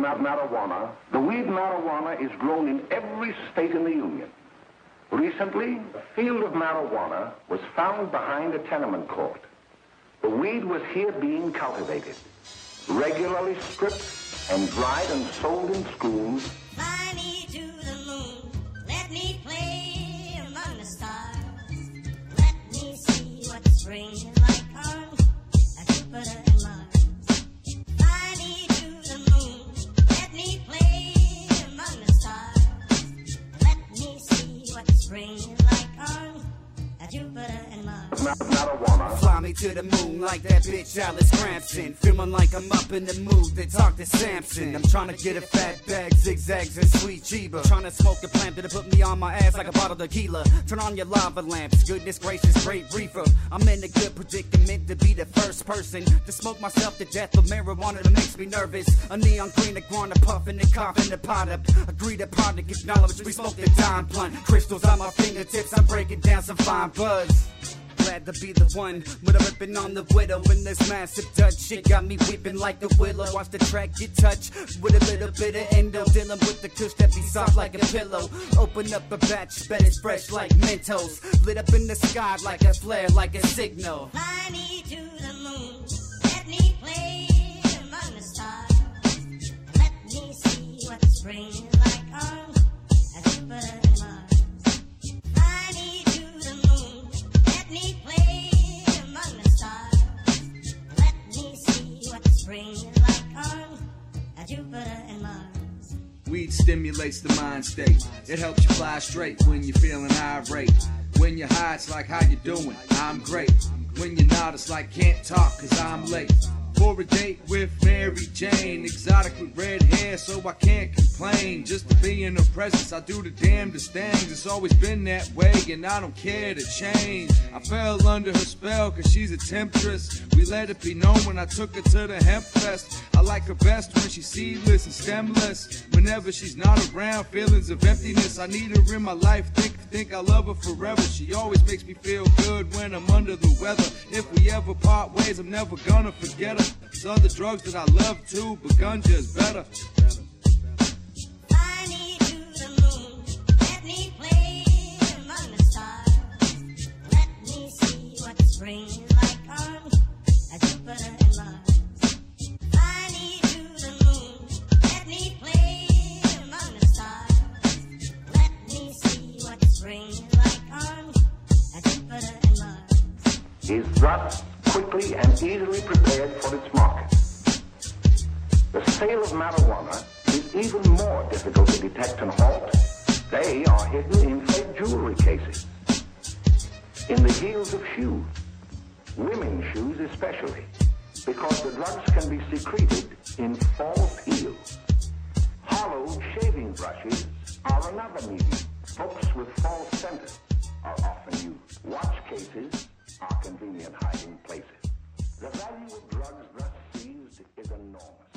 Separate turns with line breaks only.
ma- marijuana, the weed marijuana is grown in every state in the Union. Recently, a field of marijuana was found behind a tenement court. The weed was here being cultivated, regularly stripped and dried and sold in schools.
Fly me to the moon like
that bitch Alice Kramden. Feeling like I'm up in the mood to talk to Samson. I'm trying to get a fat bag, zigzags and sweet Chiba. Trying to smoke a plant that'll put me on my ass like a bottle of tequila. Turn on your lava lamps, goodness gracious, great reefer. I'm in a good predicament to be the first person to smoke myself to death with marijuana that makes me nervous. A neon green iguana puffing and coughing the pot up. Agree to product acknowledge we smoke the dime blunt. Crystals on my fingertips, I'm breaking down some fine buzz. Glad to be the one with a ripping on the widow in this massive Dutch shit got me weeping like a willow. Watch the track get touched with a little bit of endo, dealing with the kush that be soft like a pillow. Open up a batch, bet it's fresh like Mentos, lit up in the sky like a flare, like a signal.
Fly me to the moon. Let me play among the stars. Let me see what spring is like on Jupiter Mars. Jupiter and Mars.
Weed stimulates the mind state. It helps you fly straight when you're feeling irate. When you're high, it's like, how you doing? I'm great. When you're not, it's like, can't talk, cause I'm late. For a date with Mary Jane, exotic with red hair, so I can't complain. Just to be in her presence, I do the damnedest things. It's always been that way, and I don't care to change. I fell under her spell, cause she's a temptress. We let it be known when I took her to the hemp fest. I like her best when she's seedless and stemless. Whenever she's not around, feelings of emptiness. I need her in my life, think think I love her forever. She always makes me feel good when I'm under the weather. If we ever part ways, I'm never gonna forget her. There's other drugs that I love too, but ganja is better.
Fly me to the moon. Let me play among the stars. Let me see what spring like on a Jupiter and Mars.
Is thus quickly and easily prepared for its market. The sale of marijuana is even more difficult to detect and halt. They are hidden in fake jewelry cases, in the heels of shoes, women's shoes especially, because the drugs can be secreted in false heels. Hollowed shaving brushes are another medium. Books with false centers are often used. Watch cases are convenient hiding places. The value of drugs thus seized is enormous.